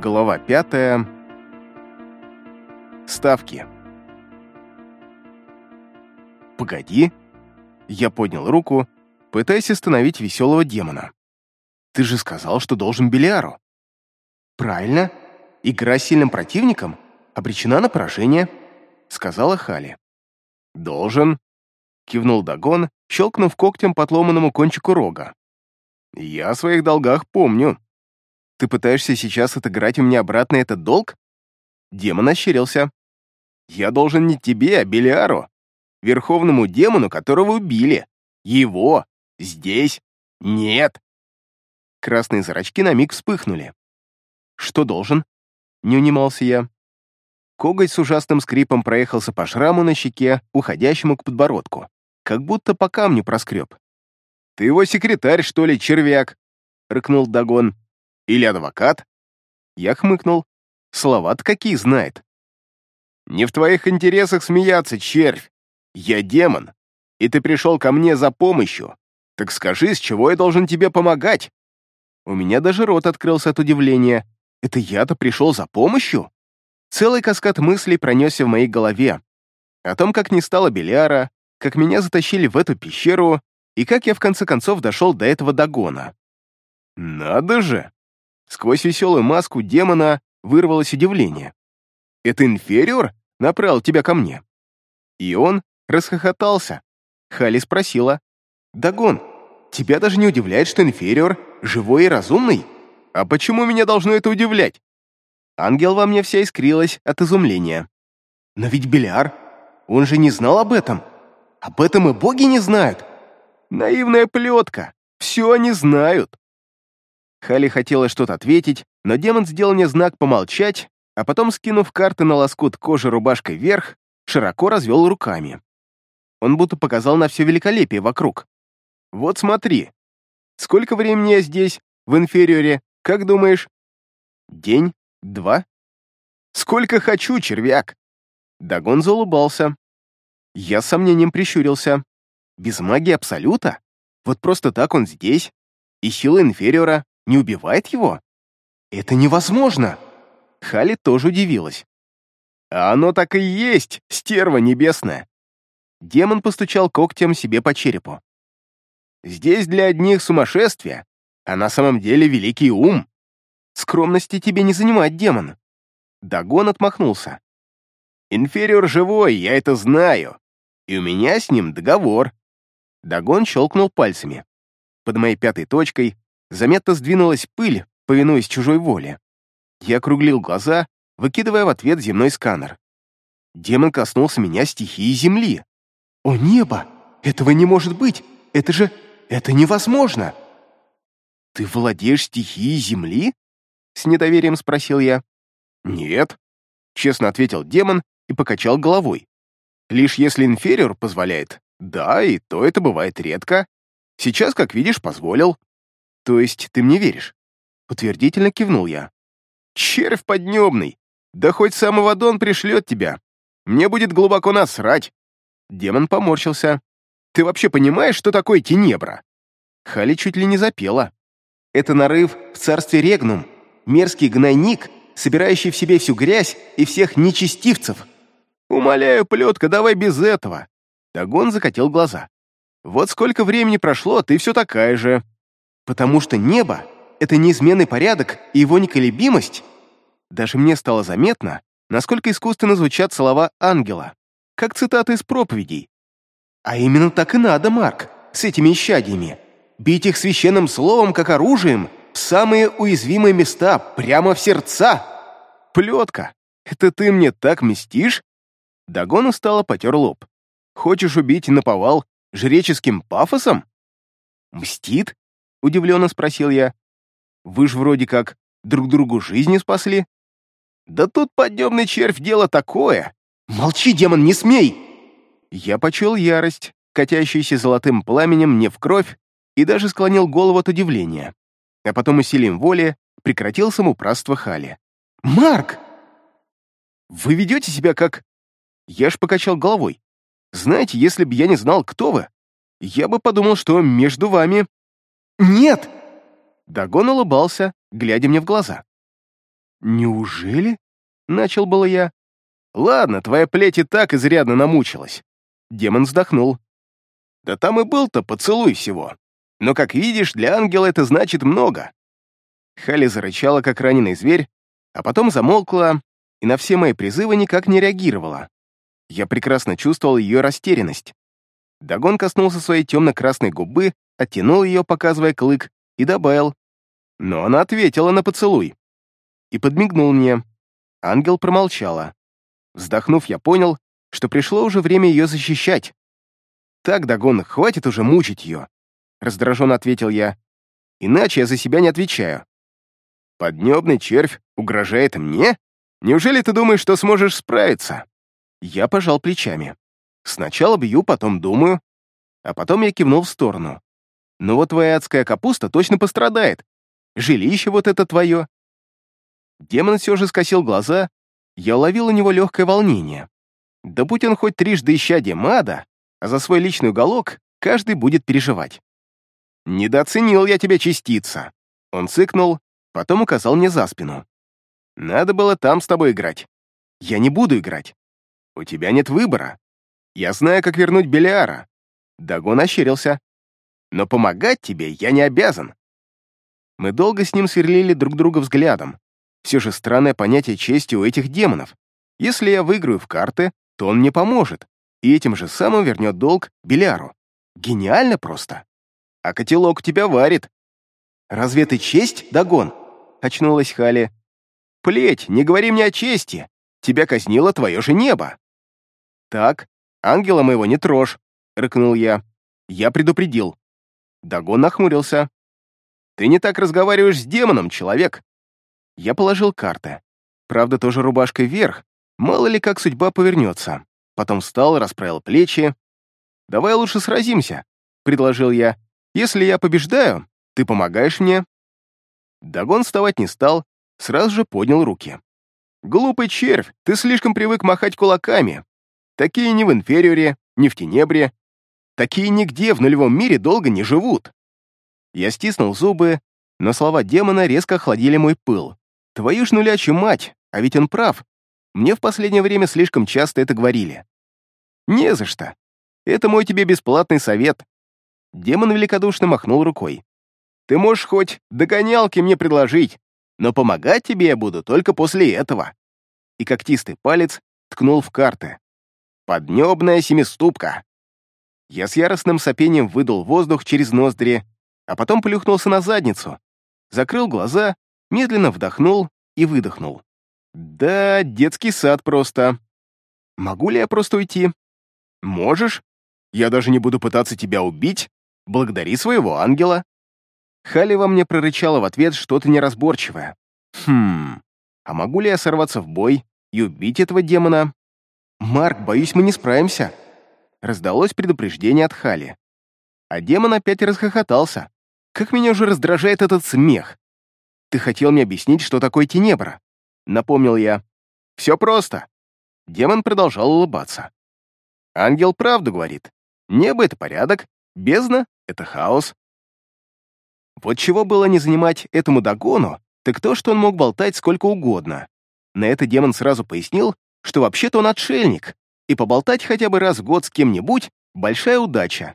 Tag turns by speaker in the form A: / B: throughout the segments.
A: Глава пятая. Ставки. «Погоди!» Я поднял руку, пытаясь остановить веселого демона. «Ты же сказал, что должен Белиару!» «Правильно. Игра с сильным противником обречена на поражение», — сказала Хали. «Должен», — кивнул Дагон, щелкнув когтем по отломанному кончику рога. «Я о своих долгах помню. Ты пытаешься сейчас отыграть у меня обратно этот долг?» Демон ощерился. «Я должен не тебе, а Белиару, верховному демону, которого убили. Его! Здесь! Нет!» Красные зрачки на миг вспыхнули. «Что должен?» — не унимался я. Коготь с ужасным скрипом проехался по шраму на щеке, уходящему к подбородку, как будто по камню проскреб. «Ты его секретарь, что ли, червяк?» — рыкнул Дагон. «Или адвокат?» Я хмыкнул. Слова-то какие знает. «Не в твоих интересах смеяться, червь. Я демон, и ты пришел ко мне за помощью. Так скажи, с чего я должен тебе помогать?» У меня даже рот открылся от удивления. «Это я-то пришел за помощью?» Целый каскад мыслей пронесся в моей голове. О том, как не стало Беляра, как меня затащили в эту пещеру и как я в конце концов дошел до этого догона. «Надо же!» Сквозь веселую маску демона вырвалось удивление. «Это инфериор направил тебя ко мне?» И он расхохотался. Хали спросила. «Дагон, тебя даже не удивляет, что инфериор живой и разумный? А почему меня должно это удивлять?» Ангел во мне вся искрилась от изумления. «Но ведь Беляр, он же не знал об этом. Об этом и боги не знают. Наивная плетка. Все они знают». Хали хотела что-то ответить, но демон сделал мне знак помолчать, а потом, скинув карты на лоскут кожи рубашкой вверх, широко развел руками. Он будто показал на все великолепие вокруг. «Вот смотри. Сколько времени я здесь, в инфериоре, как думаешь?» «День? Два?» «Сколько хочу, червяк!» Дагон заулыбался. Я с сомнением прищурился. «Без магии Абсолюта? Вот просто так он здесь? И сила инфериора не убивает его?» «Это невозможно!» Хали тоже удивилась. «А оно так и есть, стерва небесная!» Демон постучал когтем себе по черепу. «Здесь для одних сумасшествие, а на самом деле великий ум. Скромности тебе не занимать, демон». Дагон отмахнулся. «Инфериор живой, я это знаю, и у меня с ним договор». Дагон щелкнул пальцами. Под моей пятой точкой заметно сдвинулась пыль, повинуясь чужой воле. Я округлил глаза, выкидывая в ответ земной сканер. Демон коснулся меня стихии Земли. «О небо! Этого не может быть! Это же... это невозможно!» «Ты владеешь стихией Земли?» С недоверием спросил я. «Нет», — честно ответил демон и покачал головой. «Лишь если инфериор позволяет. Да, и то это бывает редко. Сейчас, как видишь, позволил». «То есть ты мне веришь?» Утвердительно кивнул я. «Червь поднебный! Да хоть сам Авадон пришлет тебя. Мне будет глубоко насрать!» Демон поморщился. «Ты вообще понимаешь, что такое Тенебра?» Хали чуть ли не запела. «Это нарыв в царстве Регнум, мерзкий гнойник, собирающий в себе всю грязь и всех нечестивцев. Умоляю, плетка, давай без этого!» Дагон закатил глаза. «Вот сколько времени прошло, ты все такая же. Потому что небо — это неизменный порядок и его неколебимость. Даже мне стало заметно, насколько искусственно звучат слова ангела как цитаты из проповедей. А именно так и надо, Марк, с этими исчадиями. Бить их священным словом, как оружием, в самые уязвимые места, прямо в сердца. Плетка, это ты мне так мстишь? Дагон устало потер лоб. Хочешь убить наповал жреческим пафосом? Мстит? Удивленно спросил я. Вы ж вроде как друг другу жизни спасли. Да тут подъемный червь дело такое. «Молчи, демон, не смей!» Я почуял ярость, катящуюся золотым пламенем мне в кровь, и даже склонил голову от удивления. А потом усилием воли прекратил самоуправство Хали. «Марк! Вы ведете себя как...» Я ж покачал головой. «Знаете, если бы я не знал, кто вы, я бы подумал, что между вами...» «Нет!» Дагон улыбался, глядя мне в глаза. «Неужели?» — начал было я. «Ладно, твоя плеть и так изрядно намучилась». Демон вздохнул. «Да там и был-то поцелуй всего. Но, как видишь, для ангела это значит много». Хали зарычала, как раненый зверь, а потом замолкла и на все мои призывы никак не реагировала. Я прекрасно чувствовал ее растерянность. Дагон коснулся своей темно-красной губы, оттянул ее, показывая клык, и добавил. Но она ответила на поцелуй. И подмигнул мне. Ангел промолчала. Вздохнув, я понял, что пришло уже время ее защищать. «Так, Дагон, хватит уже мучить ее», — раздраженно ответил я. «Иначе я за себя не отвечаю». «Поднебный червь угрожает мне? Неужели ты думаешь, что сможешь справиться?» Я пожал плечами. Сначала бью, потом думаю, а потом я кивнул в сторону. Но вот твоя адская капуста точно пострадает. Жилище вот это твое. Демон все же скосил глаза, я уловил у него легкое волнение. Да будь он хоть трижды исчадием ада, а за свой личный уголок каждый будет переживать. «Недооценил я тебя, частица!» Он цыкнул, потом указал мне за спину. «Надо было там с тобой играть. Я не буду играть. У тебя нет выбора. Я знаю, как вернуть Белиара». Дагон ощерился. «Но помогать тебе я не обязан». Мы долго с ним сверлили друг друга взглядом. Все же странное понятие чести у этих демонов. Если я выиграю в карты, то он мне поможет, и этим же самым вернет долг Беляру. Гениально просто. А котелок тебя варит. «Разве это честь, Дагон?» — очнулась Хали. «Плеть, не говори мне о чести. Тебя казнило твое же небо». «Так, ангела моего не трожь», — рыкнул я. «Я предупредил». Дагон нахмурился. «Ты не так разговариваешь с демоном, человек. Я положил карты. Правда, тоже рубашкой вверх. Мало ли как судьба повернется. Потом встал, расправил плечи. «Давай лучше сразимся», — предложил я. «Если я побеждаю, ты помогаешь мне». Дагон вставать не стал, сразу же поднял руки. «Глупый червь, ты слишком привык махать кулаками. Такие ни в инфериоре, ни в тенебре. Такие нигде в нулевом мире долго не живут». Я стиснул зубы, но слова демона резко охладили мой пыл. Твою ж нулячью мать, а ведь он прав. Мне в последнее время слишком часто это говорили. Не за что. Это мой тебе бесплатный совет. Демон великодушно махнул рукой. Ты можешь хоть догонялки мне предложить, но помогать тебе я буду только после этого. И когтистый палец ткнул в карты. Поднебная семиступка. Я с яростным сопением выдул воздух через ноздри, а потом плюхнулся на задницу, закрыл глаза медленно вдохнул и выдохнул. Да, детский сад просто. Могу ли я просто уйти? Можешь. Я даже не буду пытаться тебя убить. Благодари своего ангела. Хали во мне прорычала в ответ что-то неразборчивое. Хм, а могу ли я сорваться в бой и убить этого демона? Марк, боюсь, мы не справимся. Раздалось предупреждение от Хали. А демон опять расхохотался. Как меня уже раздражает этот смех. Ты хотел мне объяснить, что такое тенебра?» Напомнил я. «Все просто». Демон продолжал улыбаться. «Ангел правду говорит. Небо — это порядок, бездна — это хаос». Вот чего было не занимать этому догону, так то, что он мог болтать сколько угодно. На это демон сразу пояснил, что вообще-то он отшельник, и поболтать хотя бы раз в год с кем-нибудь — большая удача.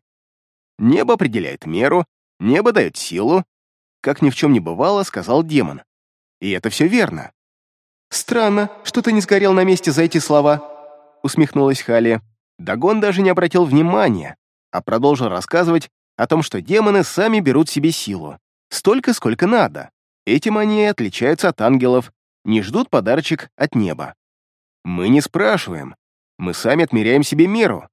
A: Небо определяет меру, небо дает силу, как ни в чем не бывало, сказал демон. И это все верно. «Странно, что ты не сгорел на месте за эти слова», усмехнулась Хали. Дагон даже не обратил внимания, а продолжил рассказывать о том, что демоны сами берут себе силу. Столько, сколько надо. Этим они отличаются от ангелов, не ждут подарочек от неба. Мы не спрашиваем. Мы сами отмеряем себе меру.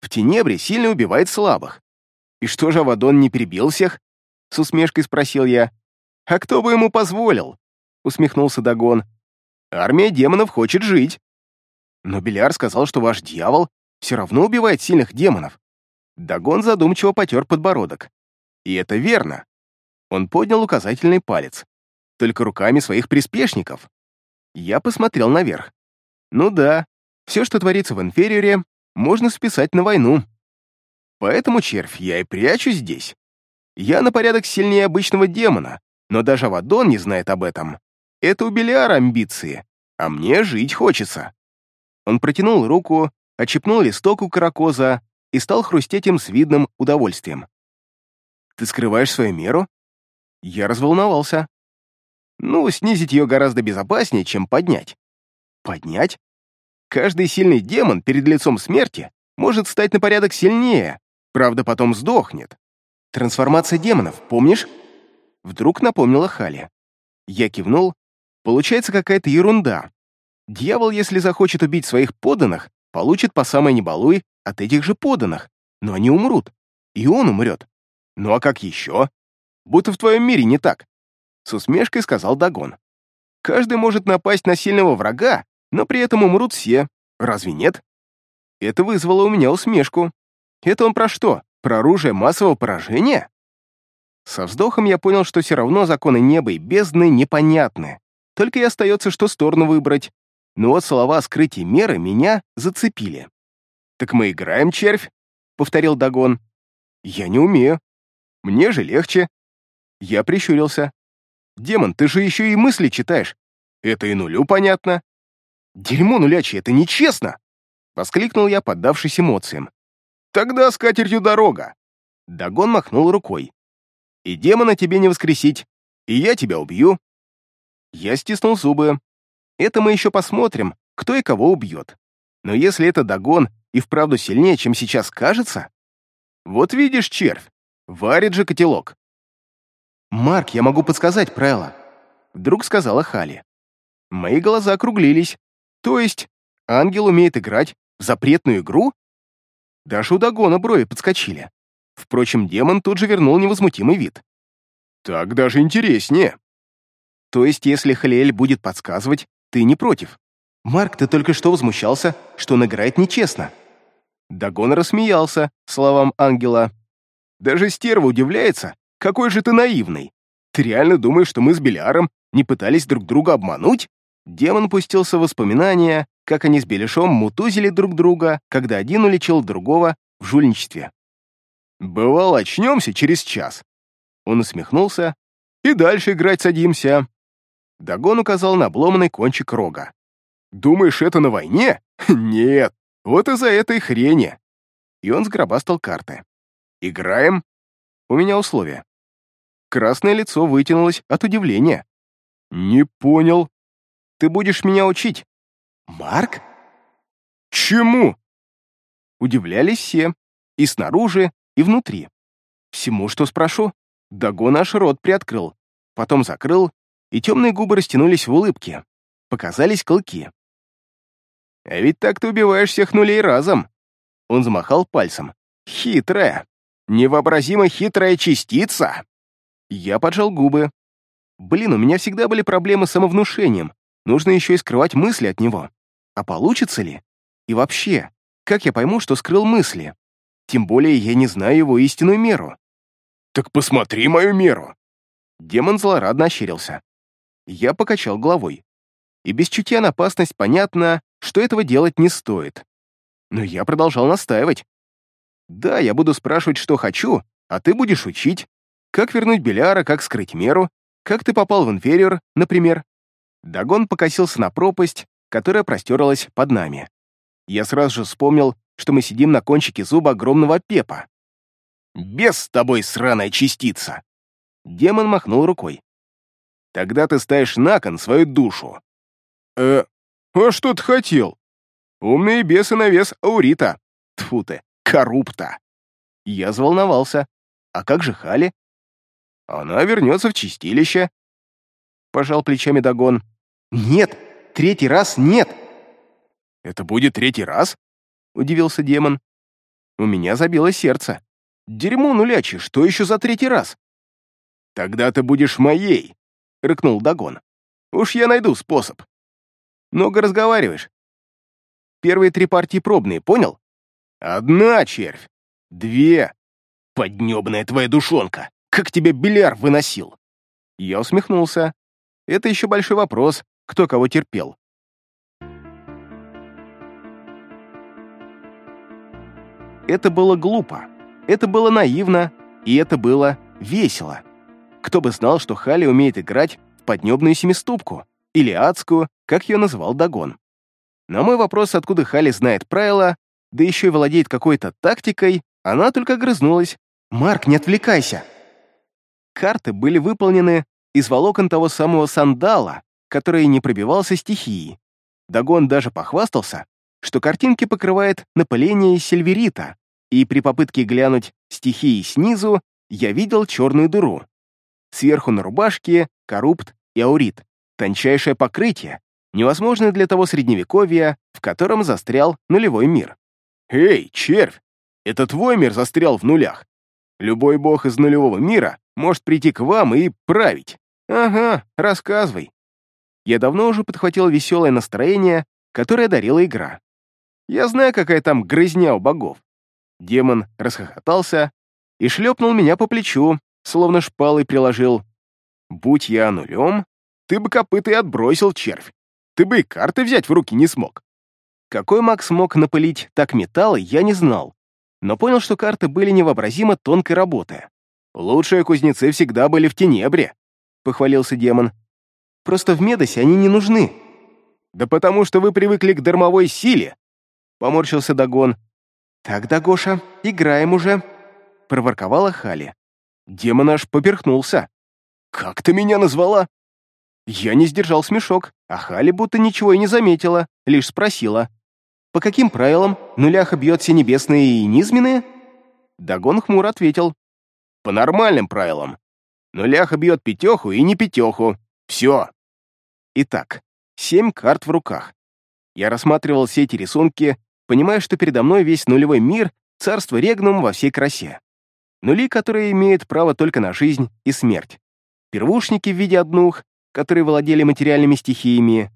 A: В Тенебре сильно убивает слабых. И что же Авадон не перебил всех? с усмешкой спросил я. «А кто бы ему позволил?» — усмехнулся Дагон. «Армия демонов хочет жить». Но Беляр сказал, что ваш дьявол все равно убивает сильных демонов. Дагон задумчиво потер подбородок. И это верно. Он поднял указательный палец. Только руками своих приспешников. Я посмотрел наверх. Ну да, все, что творится в инфериоре, можно списать на войну. Поэтому, червь, я и прячу здесь. Я на порядок сильнее обычного демона, но даже Авадон не знает об этом. Это у Белиара амбиции, а мне жить хочется. Он протянул руку, отщипнул листок у каракоза и стал хрустеть им с видным удовольствием. «Ты скрываешь свою меру?» Я разволновался. «Ну, снизить ее гораздо безопаснее, чем поднять». «Поднять?» Каждый сильный демон перед лицом смерти может стать на порядок сильнее, правда, потом сдохнет. Трансформация демонов, помнишь? Вдруг напомнила Хали. Я кивнул. Получается какая-то ерунда. Дьявол, если захочет убить своих подданных, получит по самой небалуй от этих же подданных, но они умрут. И он умрет. Ну а как еще? Будто в твоем мире не так. С усмешкой сказал Дагон. Каждый может напасть на сильного врага, но при этом умрут все. Разве нет? Это вызвало у меня усмешку. Это он про что? Про оружие массового поражения? Со вздохом я понял, что все равно законы неба и бездны непонятны. Только и остается, что сторону выбрать. Но вот слова скрытия меры меня зацепили. «Так мы играем, червь?» — повторил Дагон. «Я не умею. Мне же легче». Я прищурился. «Демон, ты же еще и мысли читаешь. Это и нулю понятно». «Дерьмо нулячье, это нечестно!» — воскликнул я, поддавшись эмоциям. «Тогда с катертью дорога!» Дагон махнул рукой. «И демона тебе не воскресить, и я тебя убью!» Я стиснул зубы. «Это мы еще посмотрим, кто и кого убьет. Но если это Дагон и вправду сильнее, чем сейчас кажется...» «Вот видишь, червь, варит же котелок!» «Марк, я могу подсказать правила», — вдруг сказала Хали. Мои глаза округлились. То есть, ангел умеет играть в запретную игру? Даже у Дагона брови подскочили. Впрочем, демон тут же вернул невозмутимый вид. Так даже интереснее. То есть, если Халиэль будет подсказывать, ты не против? Марк, ты только что возмущался, что он играет нечестно. Дагон рассмеялся словам ангела. Даже стерва удивляется, какой же ты наивный. Ты реально думаешь, что мы с Беляром не пытались друг друга обмануть? Демон пустился в воспоминания, как они с Беляшом мутузили друг друга, когда один уличил другого в жульничестве. «Бывало, очнемся через час». Он усмехнулся. «И дальше играть садимся». Дагон указал на обломанный кончик рога. «Думаешь, это на войне? Нет, вот из-за этой хрени». И он сгробастал карты. «Играем?» У меня условие. Красное лицо вытянулось от удивления. «Не понял», ты будешь меня учить». «Марк?» «Чему?» Удивлялись все, и снаружи, и внутри. Всему, что спрошу, Дагон аж рот приоткрыл, потом закрыл, и темные губы растянулись в улыбке. Показались клыки. «А ведь так ты убиваешь всех нулей разом!» Он замахал пальцем. «Хитрая! Невообразимо хитрая частица!» Я поджал губы. Блин, у меня всегда были проблемы с самовнушением, Нужно еще и скрывать мысли от него. А получится ли? И вообще, как я пойму, что скрыл мысли? Тем более я не знаю его истинную меру. «Так посмотри мою меру!» Демон злорадно ощерился. Я покачал головой. И без чутья на опасность понятно, что этого делать не стоит. Но я продолжал настаивать. «Да, я буду спрашивать, что хочу, а ты будешь учить. Как вернуть Беляра, как скрыть меру, как ты попал в инфериор, например. Дагон покосился на пропасть, которая простерлась под нами. Я сразу же вспомнил, что мы сидим на кончике зуба огромного пепа. «Без с тобой, сраная частица!» Демон махнул рукой. «Тогда ты ставишь на кон свою душу». «Э, а что ты хотел?» «Умные бесы на вес аурита. Тьфу ты, коррупта!» Я заволновался. «А как же Хали?» «Она вернется в чистилище», — пожал плечами Дагон. «Нет, третий раз нет!» «Это будет третий раз?» — удивился демон. У меня забило сердце. «Дерьмо нулячи, что еще за третий раз?» «Тогда ты будешь моей!» — рыкнул Дагон. «Уж я найду способ». «Много разговариваешь. Первые три партии пробные, понял? Одна, червь. Две. Поднебная твоя душонка. Как тебя Беляр выносил?» Я усмехнулся. Это еще большой вопрос, кто кого терпел. Это было глупо, это было наивно, и это было весело. Кто бы знал, что Хали умеет играть в поднебную семиступку, или адскую, как ее называл Дагон. На мой вопрос, откуда Хали знает правила, да еще и владеет какой-то тактикой, она только грызнулась. «Марк, не отвлекайся!» Карты были выполнены из волокон того самого сандала, который не пробивался стихией. Дагон даже похвастался, что картинки покрывает напыление сильверита, и при попытке глянуть стихии снизу я видел черную дыру. Сверху на рубашке коррупт и аурит, тончайшее покрытие, невозможное для того средневековья, в котором застрял нулевой мир. «Эй, червь! Это твой мир застрял в нулях. Любой бог из нулевого мира может прийти к вам и править. Ага, рассказывай». Я давно уже подхватил веселое настроение, которое дарила игра. Я знаю, какая там грызня у богов. Демон расхохотался и шлепнул меня по плечу, словно шпалой приложил. Будь я нулем, ты бы копыта и отбросил червь. Ты бы и карты взять в руки не смог. Какой маг смог напылить так металлы, я не знал, но понял, что карты были невообразимо тонкой работы. «Лучшие кузнецы всегда были в Тенебре», — похвалился демон. «Просто в Медосе они не нужны». «Да потому что вы привыкли к дармовой силе», — поморщился Дагон. «Так, Дагоша, играем уже», — проворковала Хали. Демон аж поперхнулся. «Как ты меня назвала?» Я не сдержал смешок, а Хали будто ничего и не заметила, лишь спросила. «По каким правилам нулях бьет все небесные и низменные?» Дагон хмуро ответил. «По нормальным правилам. Нулях бьет пятеху и не пятеху. Все». Итак, семь карт в руках. Я рассматривал все эти рисунки, понимая, что передо мной весь нулевой мир, царство Регнум во всей красе. Нули, которые имеют право только на жизнь и смерть. Первушники в виде однух, которые владели материальными стихиями.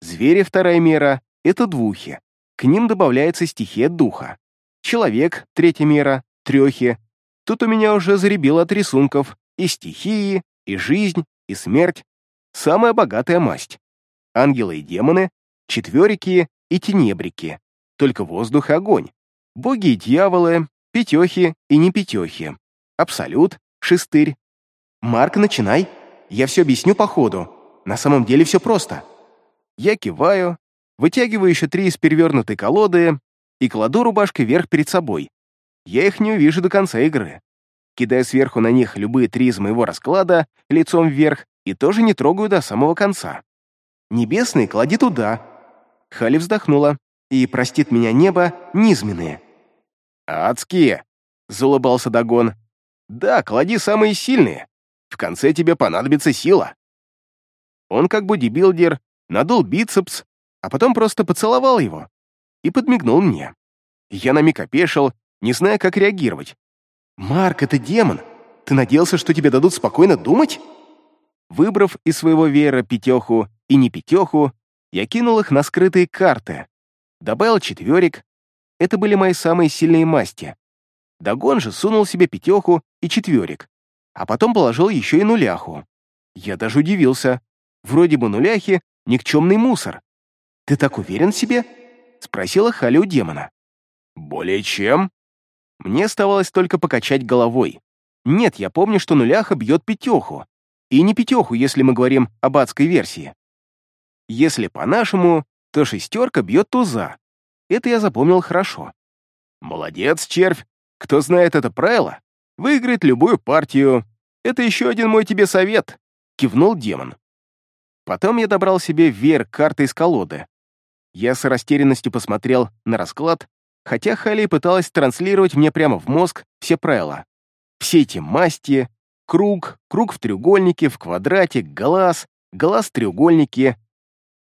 A: Звери вторая мера — это двухи. К ним добавляется стихия духа. Человек — третья мера, трехи. Тут у меня уже заребило от рисунков и стихии, и жизнь, и смерть. Самая богатая масть. Ангелы и демоны, четверики и тенебрики. Только воздух и огонь. Боги и дьяволы, пятехи и не пятехи. Абсолют, шестырь. Марк, начинай. Я все объясню по ходу. На самом деле все просто. Я киваю, вытягиваю еще три из перевернутой колоды и кладу рубашкой вверх перед собой. Я их не увижу до конца игры. Кидаю сверху на них любые три из моего расклада лицом вверх и тоже не трогаю до самого конца. Небесный клади туда. Хали вздохнула. И простит меня небо низменные. «Адские!» — заулыбался Дагон. «Да, клади самые сильные. В конце тебе понадобится сила». Он, как бодибилдер, надул бицепс, а потом просто поцеловал его и подмигнул мне. Я на миг опешил, не зная, как реагировать. «Марк, это демон! Ты надеялся, что тебе дадут спокойно думать?» Выбрав из своего веера пятеху и не пятеху, я кинул их на скрытые карты. Добавил четверик. Это были мои самые сильные масти. Дагон же сунул себе пятеху и четверик а потом положил еще и нуляху. Я даже удивился. Вроде бы нуляхи — никчемный мусор. «Ты так уверен в себе?» — спросила Халя у демона. «Более чем?» Мне оставалось только покачать головой. Нет, я помню, что нуляха бьет пятеху. И не пятеху, если мы говорим об адской версии. Если по-нашему, то шестерка бьет туза. Это я запомнил хорошо. Молодец, червь. Кто знает это правило, выиграет любую партию. Это еще один мой тебе совет», — кивнул демон. Потом я добрал себе веер карты из колоды. Я с растерянностью посмотрел на расклад, хотя Хали пыталась транслировать мне прямо в мозг все правила. Все эти масти, круг, круг в треугольнике, в квадрате, глаз, глаз в треугольнике.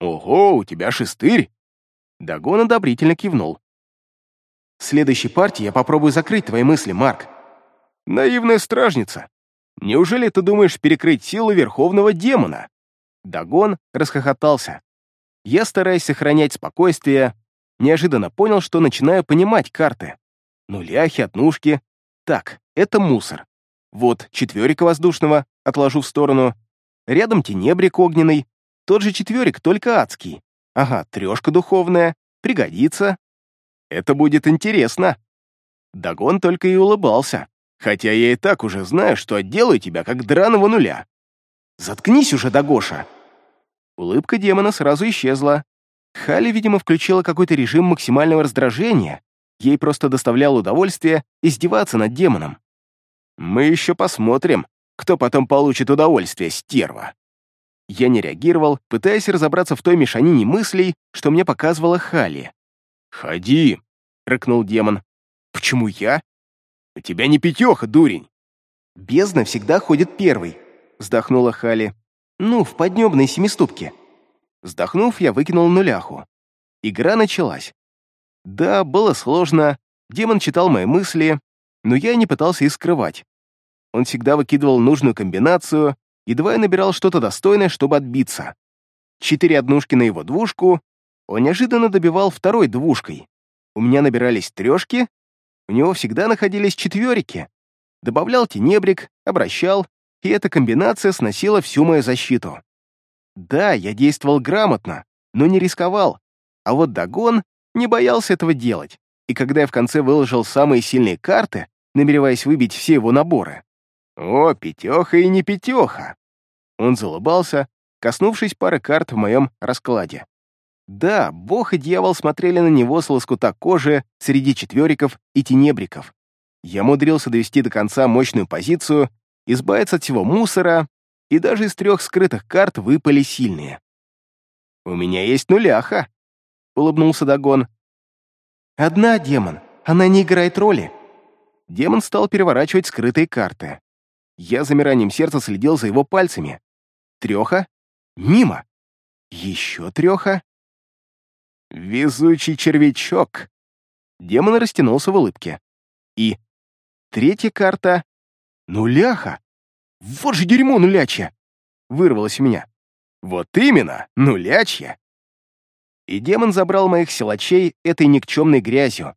A: «Ого, у тебя шестырь!» Дагон одобрительно кивнул. «В следующей партии я попробую закрыть твои мысли, Марк. Наивная стражница. Неужели ты думаешь перекрыть силу верховного демона? Дагон расхохотался. Я, стараясь сохранять спокойствие, неожиданно понял, что начинаю понимать карты. Нуляхи, отнушки. Так, это мусор. Вот четверика воздушного, отложу в сторону. Рядом тенебрик огненный. Тот же четверик, только адский. Ага, трешка духовная. Пригодится. Это будет интересно. Дагон только и улыбался. Хотя я и так уже знаю, что отделаю тебя как драного нуля. Заткнись уже, Дагоша. Улыбка демона сразу исчезла. Хали, видимо, включила какой-то режим максимального раздражения. Ей просто доставляло удовольствие издеваться над демоном. «Мы еще посмотрим, кто потом получит удовольствие, стерва!» Я не реагировал, пытаясь разобраться в той мешанине мыслей, что мне показывала Хали. «Ходи!» — рыкнул демон. «Почему я?» «У тебя не пятеха, дурень!»
B: «Бездна всегда ходит первый», — вздохнула Хали. «Ну, в поднебной семиступке».
A: Вздохнув, я выкинул нуляху. Игра началась. Да, было сложно, демон читал мои мысли, но я не пытался их скрывать. Он всегда выкидывал нужную комбинацию, едва я набирал что-то достойное, чтобы отбиться. Четыре однушки на его двушку, он неожиданно добивал второй двушкой. У меня набирались трешки, у него всегда находились четверики. Добавлял тенебрик, обращал, и эта комбинация сносила всю мою защиту. Да, я действовал грамотно, но не рисковал, а вот Дагон не боялся этого делать, и когда я в конце выложил самые сильные карты, намереваясь выбить все его наборы, «О, пятеха и не пятеха!» Он залыбался, коснувшись пары карт в моем раскладе. Да, бог и дьявол смотрели на него с лоскута кожи среди четвериков и тенебриков. Я умудрился довести до конца мощную позицию, избавиться от всего мусора, и даже из трех скрытых карт выпали сильные. «У меня есть нуляха», — улыбнулся Дагон.
B: «Одна, демон, она не играет роли».
A: Демон стал переворачивать скрытые карты. Я замиранием сердца следил за его пальцами. Треха? Мимо. Еще треха. Везучий червячок. Демон растянулся в улыбке. И третья карта. Нуляха. Вот же дерьмо нулячье. Вырвалось у меня. Вот именно, нулячье. И демон забрал моих силачей этой никчемной грязью.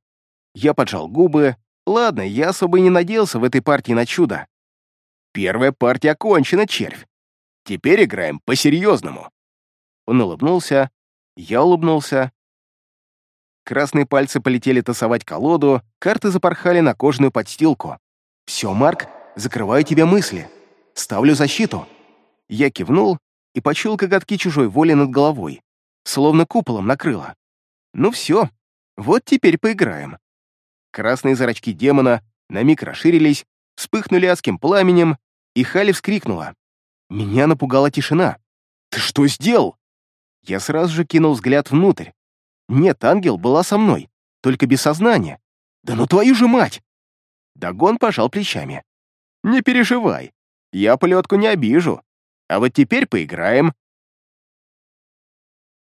A: Я поджал губы. Ладно, я особо и не надеялся в этой партии на чудо. Первая партия окончена, червь. Теперь играем по-серьезному. Он улыбнулся, я улыбнулся. Красные пальцы полетели тасовать колоду, карты запорхали на кожаную подстилку. «Все, Марк, закрываю тебе мысли. Ставлю защиту». Я кивнул и почуял коготки чужой воли над головой, словно куполом накрыло. «Ну все, вот теперь поиграем». Красные зрачки демона на миг расширились, вспыхнули адским пламенем, и Хали вскрикнула. Меня напугала тишина. «Ты что сделал?» Я сразу же кинул взгляд внутрь. Нет, ангел была со мной, только без сознания. «Да ну твою же мать!» Дагон пожал плечами. «Не переживай, я полетку не обижу. А вот теперь поиграем».